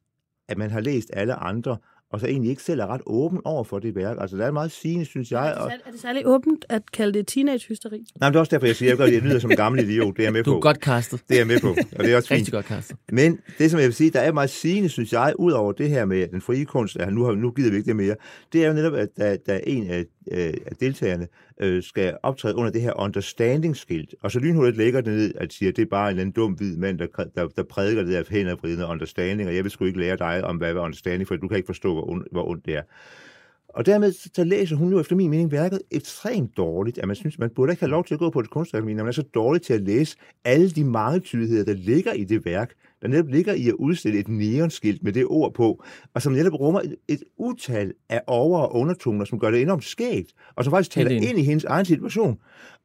at man har læst alle andre, og så egentlig ikke selv er ret åben over for det værk. Altså, det er meget sigende, synes jeg. Er det, er det særlig åbent at kalde det teenage-hysteri? Nej, men det er også derfor, jeg siger, at jeg lyder som en gammel idiot. Det er jeg med på. Du er godt kastet. Det er jeg med på, og det er også fint. Rigtig godt kastet. Men det, som jeg vil sige, der er meget sigende, synes jeg, ud over det her med den frie kunst, at nu, har, nu gider vi ikke det mere, det er jo netop, at der, der er en af øh, deltagerne øh, skal optræde under det her understanding-skilt. Og så lynhurtigt lægger det ned, at siger, at det er bare en eller anden dum hvid mand, der, der, der prædiker det der hændervridende understanding, og jeg vil sgu ikke lære dig om, hvad er understanding, for du kan ikke forstå, hvor, ond, hvor ondt det er. Og dermed så læser hun jo efter min mening værket ekstremt dårligt, at man synes, man burde ikke have lov til at gå på et kunstakademi, når man er så dårlig til at læse alle de mange tydeligheder, der ligger i det værk, der netop ligger i at udstille et neonskilt med det ord på, og som netop rummer et, et utal af over- og undertoner, som gør det enormt skægt, og som faktisk taler ind i hendes egen situation.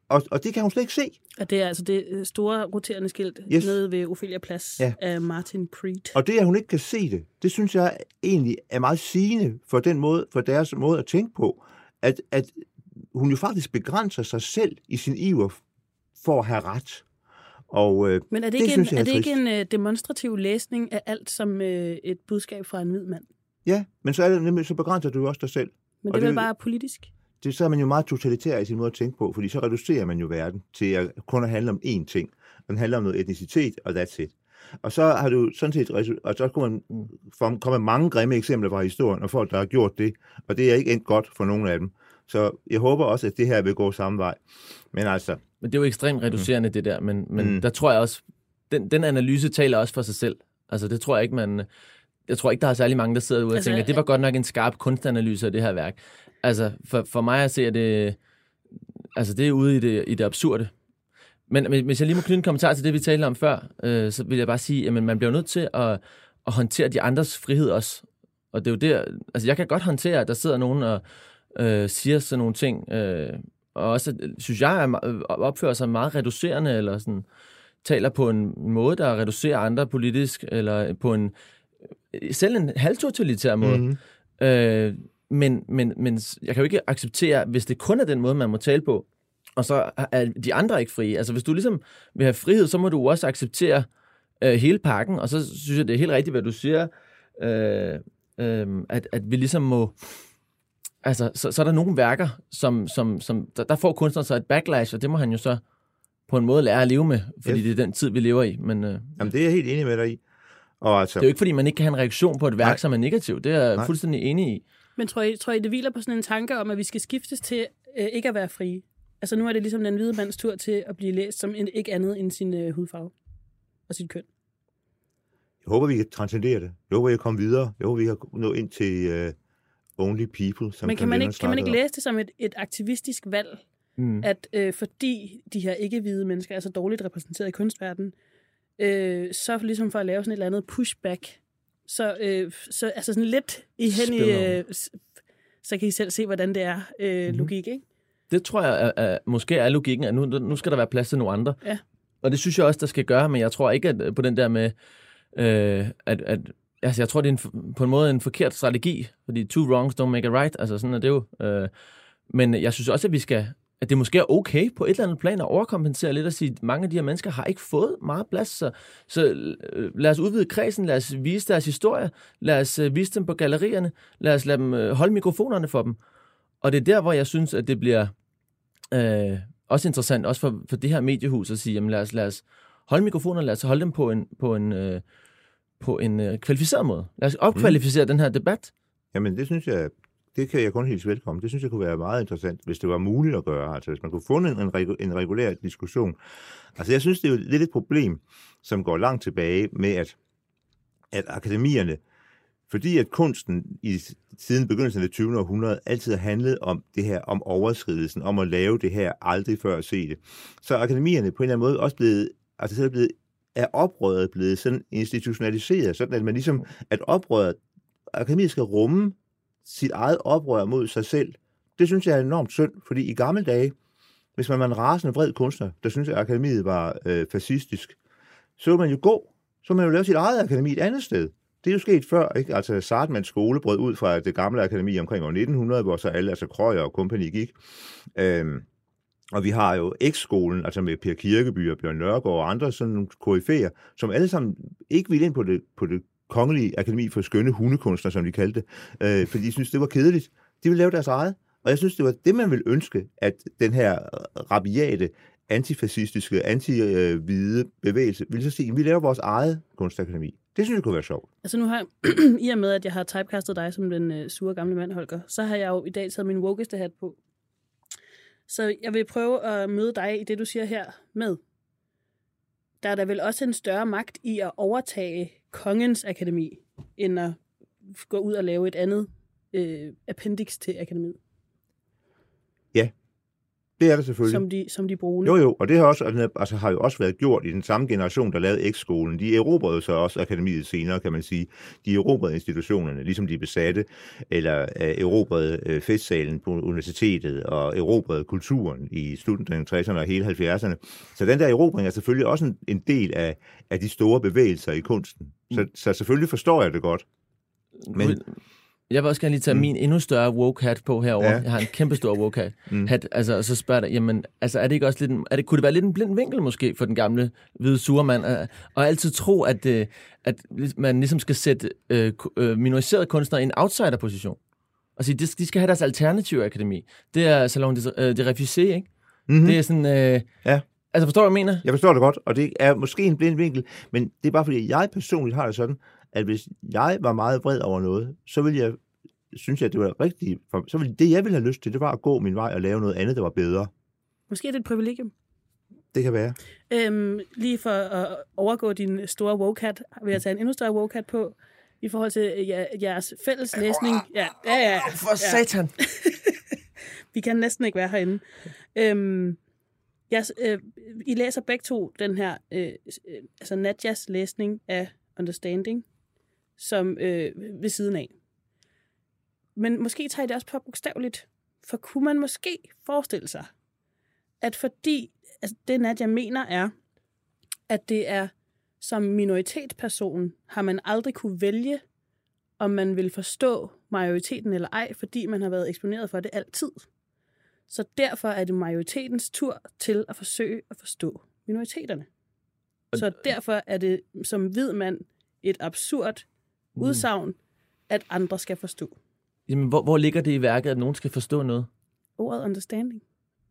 Og, og det kan hun slet ikke se. Og det er altså det øh, store roterende skilt yes. nede ved Ophelia Plads ja. af Martin Creed. Og det, at hun ikke kan se det, det synes jeg egentlig er meget sigende for, den måde, for deres måde at tænke på. At, at hun jo faktisk begrænser sig selv i sin iver for at have ret. Og, øh, Men er det, det ikke synes en, jeg er, er det ikke en uh, demonstrativ læsning af alt som uh, et budskab fra en hvid mand? Ja, men så, er det nemlig, så begrænser du også dig selv. Men det er vel bare politisk? det, så er man jo meget totalitær i sin måde at tænke på, fordi så reducerer man jo verden til at kun at handle om én ting. Den handler om noget etnicitet, og that's it. Og så har du sådan set, og så kommer man komme mange grimme eksempler fra historien, og folk, der har gjort det, og det er ikke endt godt for nogen af dem. Så jeg håber også, at det her vil gå samme vej. Men altså... Men det er jo ekstremt reducerende, mm. det der, men, men mm. der tror jeg også, den, den analyse taler også for sig selv. Altså det tror jeg ikke, man... Jeg tror ikke, der er særlig mange, der sidder ude og altså, tænker, at det var godt nok en skarp kunstanalyse af det her værk. Altså, for, for mig at se, at det, altså, det er ude i det, i det absurde. Men, men hvis jeg lige må knytte en kommentar til det, vi talte om før, øh, så vil jeg bare sige, at man bliver nødt til at, at håndtere de andres frihed også. Og det er jo der, altså jeg kan godt håndtere, at der sidder nogen og øh, siger sådan nogle ting, øh, og også, synes jeg, er, opfører sig meget reducerende, eller sådan, taler på en måde, der reducerer andre politisk, eller på en, selv en halvtotalitær måde. Mm-hmm. Øh, men, men, men jeg kan jo ikke acceptere, hvis det kun er den måde, man må tale på, og så er de andre ikke frie. Altså hvis du ligesom vil have frihed, så må du også acceptere øh, hele pakken, og så synes jeg, det er helt rigtigt, hvad du siger, øh, øh, at, at vi ligesom må... Altså, så, så er der nogle værker, som, som, som der, der får kunstneren så et backlash, og det må han jo så på en måde lære at leve med, fordi yes. det er den tid, vi lever i. Men, øh, Jamen, det er jeg helt enig med dig i. Og altså, det er jo ikke, fordi man ikke kan have en reaktion på et værk, Nej. som er negativ. Det er jeg Nej. fuldstændig enig i. Men tror I, tror I, det hviler på sådan en tanke om, at vi skal skiftes til øh, ikke at være frie? Altså nu er det ligesom den hvide mands tur til at blive læst som en, ikke andet end sin øh, hudfarve og sit køn. Jeg håber, vi kan transcendere det. Jeg håber, vi kan komme videre. Jeg håber, vi kan nå ind til uh, only people. Som Men kan, man, ikke, kan man ikke læse det som et, et aktivistisk valg? Mm. At øh, fordi de her ikke-hvide mennesker er så dårligt repræsenteret i kunstverdenen, øh, så ligesom for at lave sådan et eller andet pushback, så, øh, så altså sådan lidt i hen i, øh, så kan I selv se, hvordan det er øh, mm. logik, ikke? Det tror jeg er, er, måske er logikken, at nu, nu skal der være plads til nogle andre. Ja. Og det synes jeg også, der skal gøre, men jeg tror ikke at på den der med, øh, at, at altså jeg tror, det er en, på en måde en forkert strategi, fordi two wrongs don't make a right, altså sådan er det jo. Øh, men jeg synes også, at vi skal at det måske er okay på et eller andet plan at overkompensere lidt og sige, at mange af de her mennesker har ikke fået meget plads. Så, så øh, lad os udvide kredsen, lad os vise deres historie, lad os øh, vise dem på gallerierne, lad os lade dem øh, holde mikrofonerne for dem. Og det er der, hvor jeg synes, at det bliver øh, også interessant, også for, for det her mediehus at sige, jamen lad os, lad os holde mikrofonerne, lad os holde dem på en, på en, øh, på en øh, kvalificeret måde. Lad os opkvalificere mm. den her debat. Jamen det synes jeg det kan jeg kun hilse velkommen. Det synes jeg kunne være meget interessant, hvis det var muligt at gøre. Altså hvis man kunne få en, en, en regulær diskussion. Altså jeg synes, det er jo lidt et problem, som går langt tilbage med, at, at akademierne, fordi at kunsten i siden begyndelsen af det 20. århundrede altid har handlet om det her, om overskridelsen, om at lave det her aldrig før at se det, så er akademierne på en eller anden måde også blevet, altså så er blevet, er oprøret blevet sådan institutionaliseret, sådan at man ligesom, at oprøret, akademiet skal rumme sit eget oprør mod sig selv, det synes jeg er enormt synd, fordi i gamle dage, hvis man var en rasende vred kunstner, der synes at akademiet var øh, fascistisk, så ville man jo gå, så ville man jo lave sit eget akademi et andet sted. Det er jo sket før, ikke? Altså Sartmans skole brød ud fra det gamle akademi omkring år 1900, hvor så alle, altså Krøyer og kompagni gik. Øhm, og vi har jo X-skolen, altså med Per Kirkeby og Bjørn Nørgaard og andre sådan nogle koryfæer, som alle sammen ikke ville ind på det, på det kongelige akademi for skønne hundekunstnere, som de kaldte det, øh, fordi de synes det var kedeligt. De ville lave deres eget. Og jeg synes, det var det, man ville ønske, at den her rabiate, antifascistiske, anti-hvide bevægelse ville så sige, at vi laver vores eget kunstakademi. Det synes jeg kunne være sjovt. Altså nu har [clears throat] i og med, at jeg har typecastet dig som den øh, sure gamle mand, Holger, så har jeg jo i dag taget min wokeste hat på. Så jeg vil prøve at møde dig i det, du siger her med. Der er der vel også en større magt i at overtage kongens akademi, end at gå ud og lave et andet øh, appendix til akademiet. Ja, det er det selvfølgelig. Som de, som de bruger. Jo, jo, og det har, også, altså, har jo også været gjort i den samme generation, der lavede X-skolen. De erobrede så også akademiet senere, kan man sige. De erobrede institutionerne, ligesom de besatte, eller uh, erobrede uh, festsalen på universitetet, og erobrede kulturen i slutningen af 60'erne og hele 70'erne. Så den der erobring er selvfølgelig også en, en del af, af de store bevægelser i kunsten. Så, mm. så selvfølgelig forstår jeg det godt. Men, jeg vil også gerne lige tage mm. min endnu større woke hat på herover. Ja. Jeg har en kæmpe stor woke hat. Mm. hat altså, og så spørger jeg jamen, altså, er det ikke også lidt en, er det, kunne det være lidt en blind vinkel måske for den gamle hvide surmand, at, og altid tro, at, øh, at man ligesom skal sætte øh, øh, minoriserede kunstnere i en outsider-position? Og sige, de skal have deres alternative akademi. Det er Salon de, øh, de Refusé, ikke? Mm-hmm. Det er sådan... Øh, ja. Altså, forstår du, hvad jeg mener? Jeg forstår det godt, og det er måske en blind vinkel, men det er bare fordi, jeg personligt har det sådan, at hvis jeg var meget vred over noget, så ville jeg synes jeg, det var rigtigt. For, så ville det, jeg ville have lyst til, det var at gå min vej og lave noget andet, der var bedre. Måske er det et privilegium. Det kan være. Øhm, lige for at overgå din store woke hat, vil jeg tage en endnu større woke hat på, i forhold til jeres fælles læsning. Ja, ja, ja. For satan! [laughs] Vi kan næsten ikke være herinde. Øhm, Jeg, øh, I læser begge to den her, øh, øh, altså Nadjas læsning af Understanding, som øh, ved siden af. Men måske tager I det også på bogstaveligt, for kunne man måske forestille sig, at fordi, altså det Nadja mener er, at det er som minoritetsperson, har man aldrig kunne vælge, om man vil forstå majoriteten eller ej, fordi man har været eksponeret for det altid. Så derfor er det majoritetens tur til at forsøge at forstå minoriteterne. Så derfor er det som hvid mand et absurd udsagn, at andre skal forstå. Jamen, hvor, hvor ligger det i værket, at nogen skal forstå noget? Ordet understanding.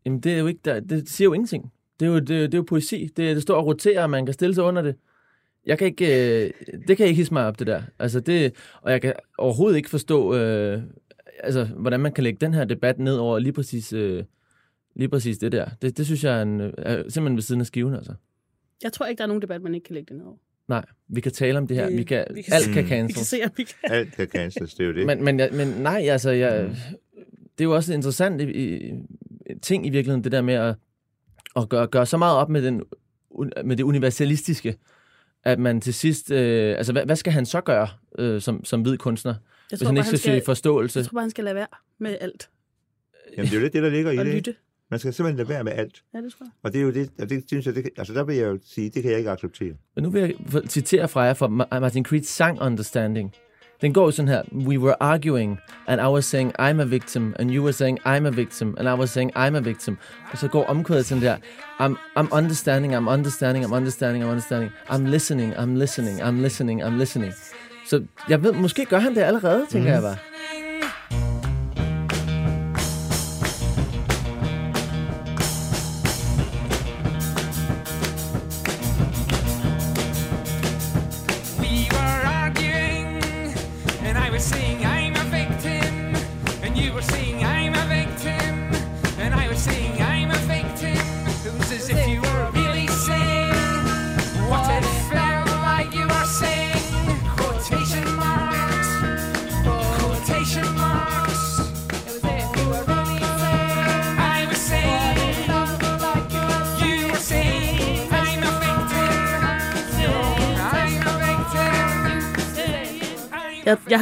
Jamen, det er jo ikke der, det siger jo ingenting. Det er jo, det, det er jo poesi. Det, det står og roterer, og man kan stille sig under det. Jeg kan ikke, øh, det kan jeg ikke hisse mig op, det der. Altså det, og jeg kan overhovedet ikke forstå, øh, altså, hvordan man kan lægge den her debat ned over lige præcis, øh, lige præcis det der. Det, det synes jeg er, en, er simpelthen ved siden af skiven, altså. Jeg tror ikke, der er nogen debat, man ikke kan lægge det ned over. Nej, vi kan tale om det her. Det- Vi kan, vi kan alt se- kan Vi kan cancels. se, om vi kan. [laughs] Alt kan cancels, det er jo det. Men, men, jeg- men nej, altså, jeg, det er jo også interessant i, i, ting i virkeligheden, det der med at, at gøre, gøre så meget op med, den, med det universalistiske, at man til sidst, øh, altså hvad, hvad skal han så gøre øh, som, som hvid kunstner, Jeg hvis tror, han bare, ikke skal søge forståelse? jeg tror bare, han skal lade være med alt Jamen, det er jo lidt det, der ligger i og det. lytte. Man skal simpelthen lade være med alt. Ja, det tror jeg. Og det er jo det, og det synes jeg, det, altså der vil jeg jo sige, det kan jeg ikke acceptere. Men nu vil jeg citere fra jer fra Ma- Martin Creeds sang Understanding. Den går sådan her. We were arguing, and I was saying, I'm a victim, and you were saying, I'm a victim, and I was saying, I'm a victim. Og så går omkvædet sådan der. I'm, I'm understanding, I'm understanding, I'm understanding, I'm understanding. I'm listening, I'm listening, I'm listening, I'm listening. Så jeg ved, måske gør han det allerede, tænker mm. jeg bare.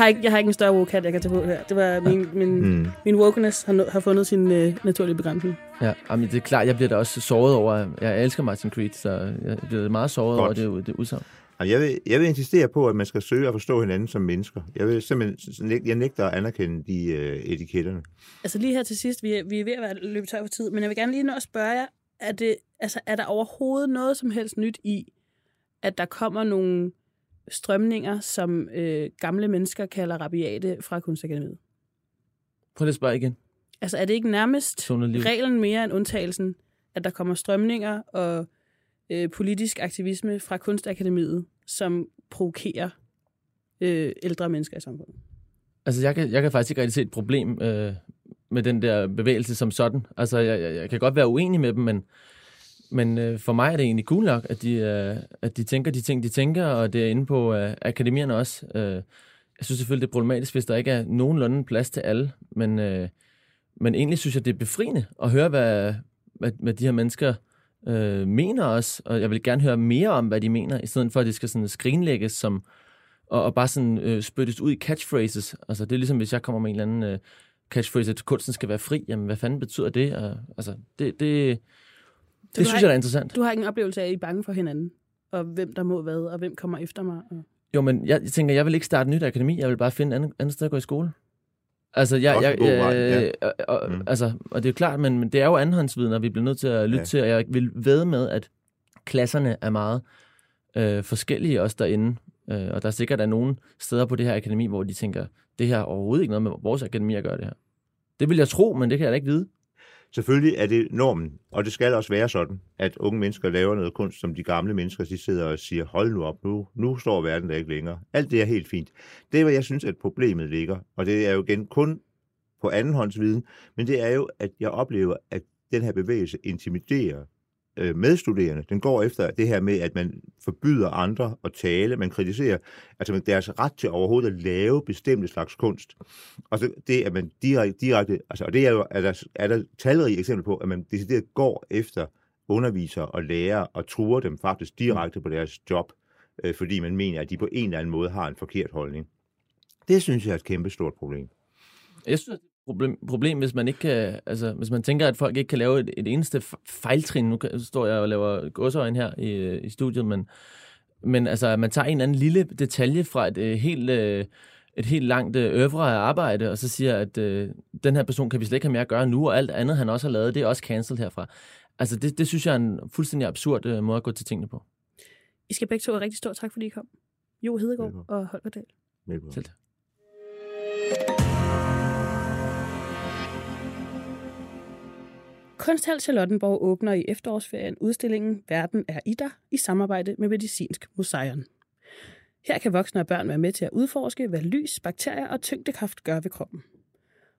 Har ikke, jeg har ikke en større woke jeg kan tage på her. Det var min, min, Mm. min wokeness har, har fundet sin øh, naturlige begrænsning. Ja, jamen, det er klart, jeg bliver da også såret over, jeg elsker Martin Creed, så jeg bliver meget såret Godt. over det, det udsagn. Og jeg vil, jeg vil insistere på, at man skal søge at forstå hinanden som mennesker. Jeg vil simpelthen, jeg nægter at anerkende de øh, etiketterne. Altså lige her til sidst, vi er, vi er ved at være løbet tør for tid, men jeg vil gerne lige nå at spørge jer, er, det, altså, er der overhovedet noget som helst nyt i, at der kommer nogle strømninger, som øh, gamle mennesker kalder rabiate fra Kunstakademiet? Prøv lige at spørge igen. Altså er det ikke nærmest reglen mere end undtagelsen, at der kommer strømninger og øh, politisk aktivisme fra Kunstakademiet, som provokerer øh, ældre mennesker i samfundet? Altså, jeg kan, jeg kan faktisk ikke rigtig se et problem øh, med den der bevægelse som sådan. Altså, jeg, jeg, jeg kan godt være uenig med dem, men, men øh, for mig er det egentlig cool nok, at de, øh, at de tænker de ting, de tænker, og det er inde på øh, akademierne også. Øh, jeg synes selvfølgelig, det er problematisk, hvis der ikke er nogenlunde plads til alle, men, øh, men egentlig synes jeg, det er befriende at høre, hvad, hvad, hvad de her mennesker øh, mener også, og jeg vil gerne høre mere om, hvad de mener, i stedet for, at det skal sådan skrinlægges som, og, og bare sådan øh, spyttes ud i catchphrases. Altså, det er ligesom, hvis jeg kommer med en eller anden øh, catchphrase, at kunsten skal være fri. Jamen, hvad fanden betyder det? Og, altså, det, det, det du synes har jeg, er interessant. Du har ikke en oplevelse af, at I er bange for hinanden, og hvem der må hvad, og hvem kommer efter mig. Og... Jo, men jeg, jeg tænker, jeg vil ikke starte et nyt akademi. Jeg vil bare finde et andet, andet sted at gå i skole. Altså, jeg, jeg, god vej, ja. øh, og, og, Mm. altså, og det er jo klart, men, men det er jo andenhåndsviden, og vi bliver nødt til at lytte Ja. til, og jeg vil ved med, at klasserne er meget øh, forskellige også derinde. Øh, og der er sikkert er nogle steder på det her akademi, hvor de tænker, det her har overhovedet ikke noget med vores akademi at gøre det her. Det vil jeg tro, men det kan jeg da ikke vide. Selvfølgelig er det normen, og det skal også være sådan, at unge mennesker laver noget kunst, som de gamle mennesker de sidder og siger, hold nu op, nu, nu står verden der ikke længere. Alt det er helt fint. Det er, hvad jeg synes, at problemet ligger, og det er jo igen kun på andenhåndsviden, men det er jo, at jeg oplever, at den her bevægelse intimiderer øh, medstuderende. Den går efter det her med, at man forbyder andre at tale, man kritiserer altså deres ret til overhovedet at lave bestemte slags kunst. Og så det, at man direkte, direkte altså, og det er jo, er der, er der talrige eksempler på, at man decideret går efter undervisere og lærere og truer dem faktisk direkte på deres job, øh, fordi man mener, at de på en eller anden måde har en forkert holdning. Det synes jeg er et kæmpe stort problem. Jeg synes, det problem, problem, hvis man ikke kan, altså, hvis man tænker, at folk ikke kan lave et, et eneste fejltrin. Nu står jeg og laver godsøjne her i, i studiet, men, men altså, at man tager en eller anden lille detalje fra et øh, helt, øh, et helt langt øh, øvre af arbejde, og så siger, at øh, den her person kan vi slet ikke have med at gøre nu, og alt andet, han også har lavet, det er også cancelled herfra. Altså, det, det synes jeg er en fuldstændig absurd øh, måde at gå til tingene på. I skal begge to have rigtig stor tak, fordi I kom. Jo Hedegaard Velkommen. og Holger Dahl. Velkommen. Selv tak. Kunsthal Charlottenborg åbner i efterårsferien udstillingen Verden er i dig i samarbejde med Medicinsk Museum. Her kan voksne og børn være med til at udforske, hvad lys, bakterier og tyngdekraft gør ved kroppen.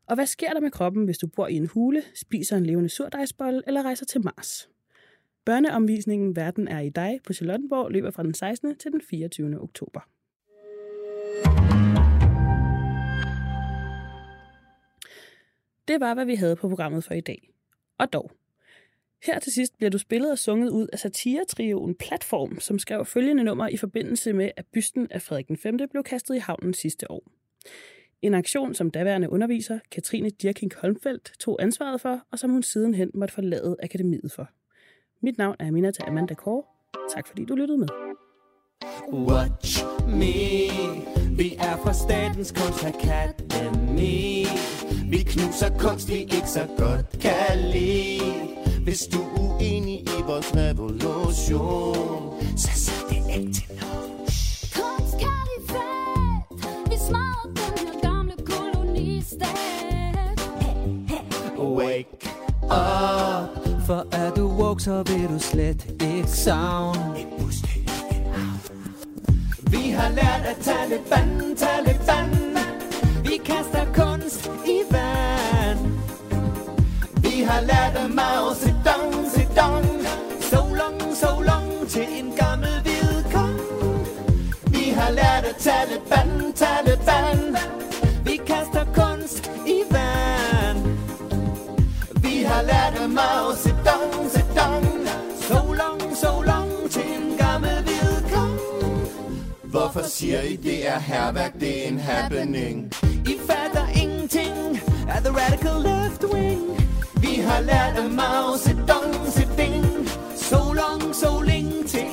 Og hvad sker der med kroppen, hvis du bor i en hule, spiser en levende surdejsbolle eller rejser til Mars? Børneomvisningen Verden er i dig på Charlottenborg løber fra den 16. til den 24. oktober. Det var, hvad vi havde på programmet for i dag. Og dog. Her til sidst bliver du spillet og sunget ud af satiretrioen Platform, som skrev følgende nummer i forbindelse med, at bysten af Frederik V blev kastet i havnen sidste år. En aktion, som daværende underviser Katrine Dirking Holmfeldt tog ansvaret for, og som hun sidenhen måtte forlade akademiet for. Mit navn er Aminata Amanda Kåre. Tak fordi du lyttede med. Watch me Vi er fra Statens Kunstakademi vi knuser kunst, vi ikke så godt kan lide. Hvis du er uenig i vores revolution Så sig det ikke til nogen Kunstkalifat Vi smadrer den her gamle kolonistat Wake up. For er du woke, så vil du slet ikke savne. Vi har lært at Taliban Mao Zedong, Zedong. So long, so long til en gammel hvid kong. Hvorfor siger I, det er herværk, det er en happening? I fatter ingenting af the radical left wing. Vi har lært af Mao Zedong, Zedong So long, so længe til